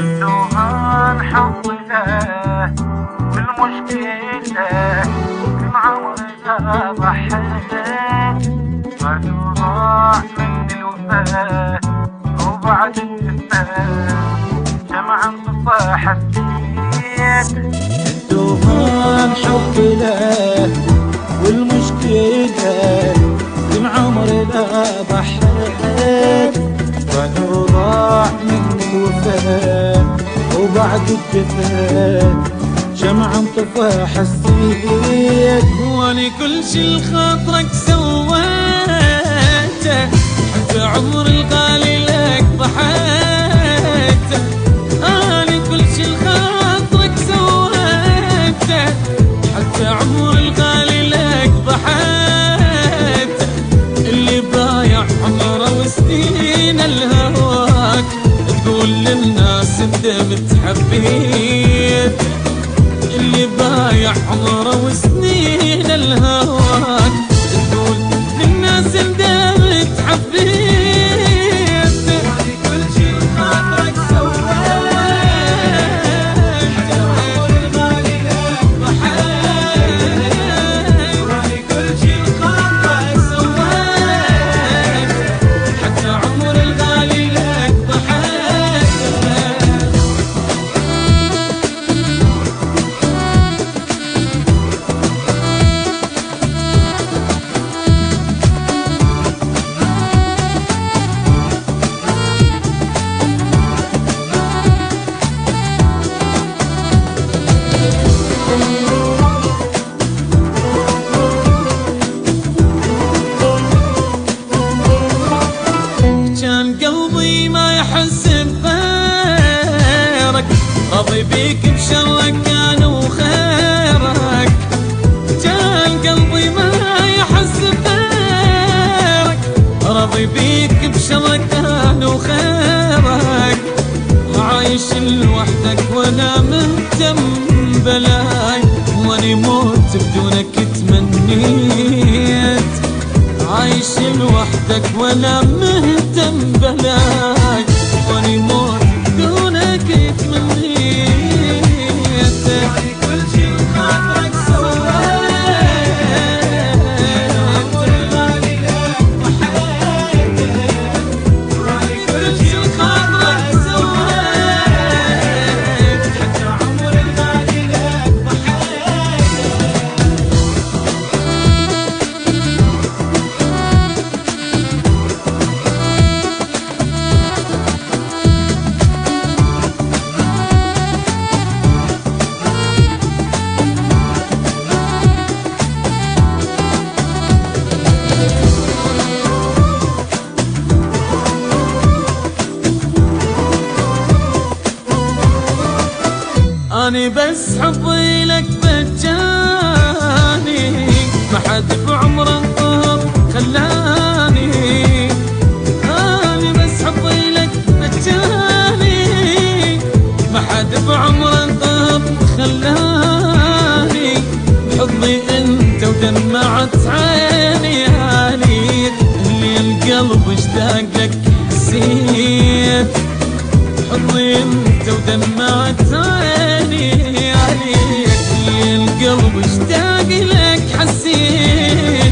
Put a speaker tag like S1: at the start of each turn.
S1: الحب له والمشكلة من عمرنا ضحيت بعد ضاع مني الوفاء وبعد الوفاء جمع انطفى حسيت.
S2: الدوام حب وبعد الجفاف. شمع انطفى حسيت
S3: واني كل شي لخاطرك سويته. حتى عمر الغالي لك ضحيته اني كل شي لخاطرك سويته. حتى عمر الغالي لك ضحيته اللي بايع عمره وسنين الهواك. تقول للناس أنت متحبيت اللي بايع عمره وسنين الهواك راضي بيك بشرك كانوا خيرك عايش لوحدك وأنا مهتم بلاي. واني موت بدونك أنا بس حبي لك بجاني. ما حد بعمره انطهر خلاني. أنا بس حبي لك بجاني. ما حد بعمره انطهر خلاني. بحضني أنت ودمعت عيني. انت ودمعت عيني عليك القلب اشتاق لك حسيت